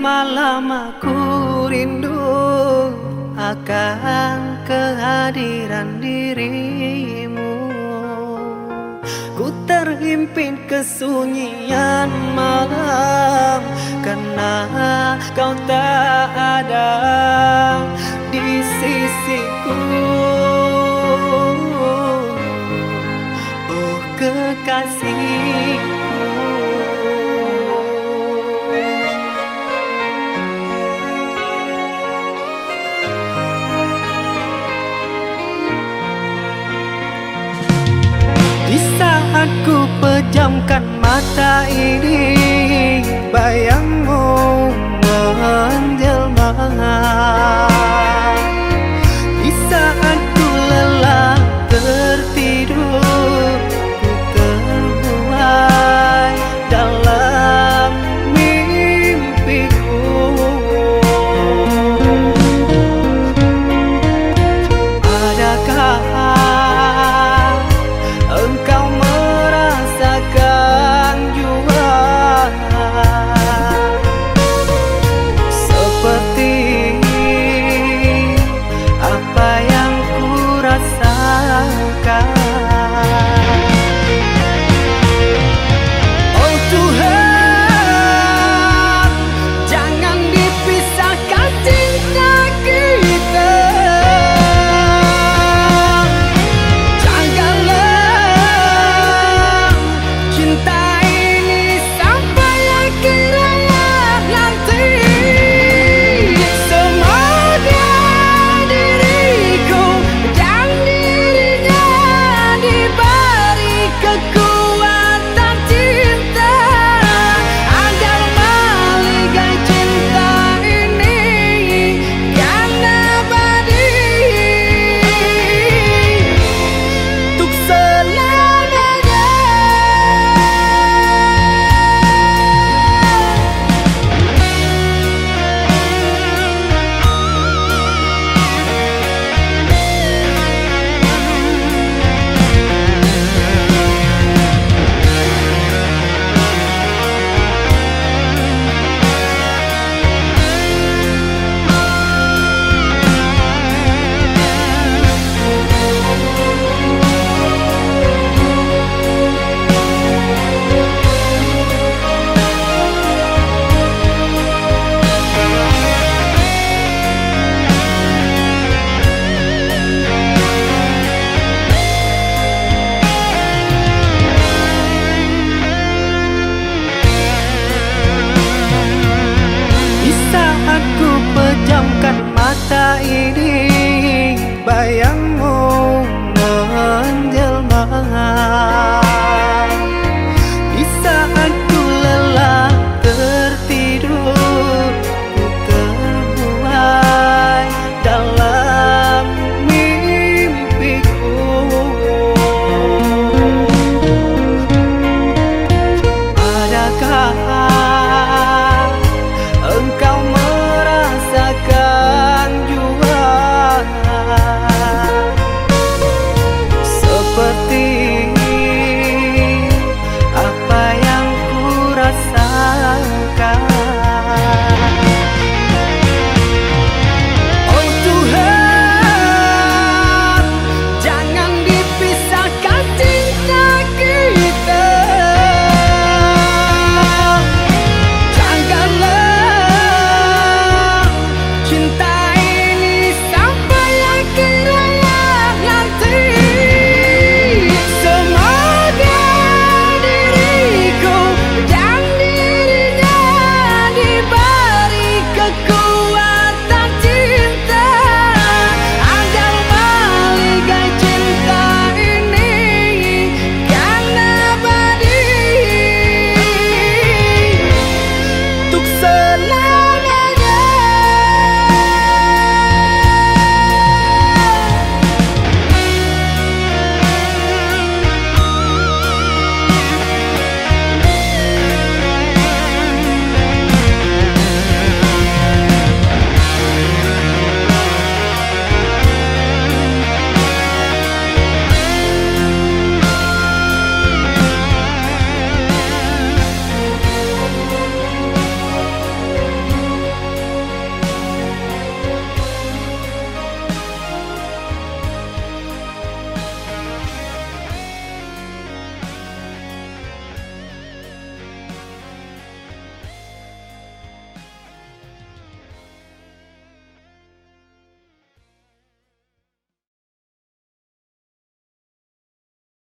lama lama ku rindu akan kehadiran dirimu. Ku terhimpin kesunyian malam Karena kau tak ada di sisiku. Oh kekasih pejamkan mata ini Bayangmu ini bayar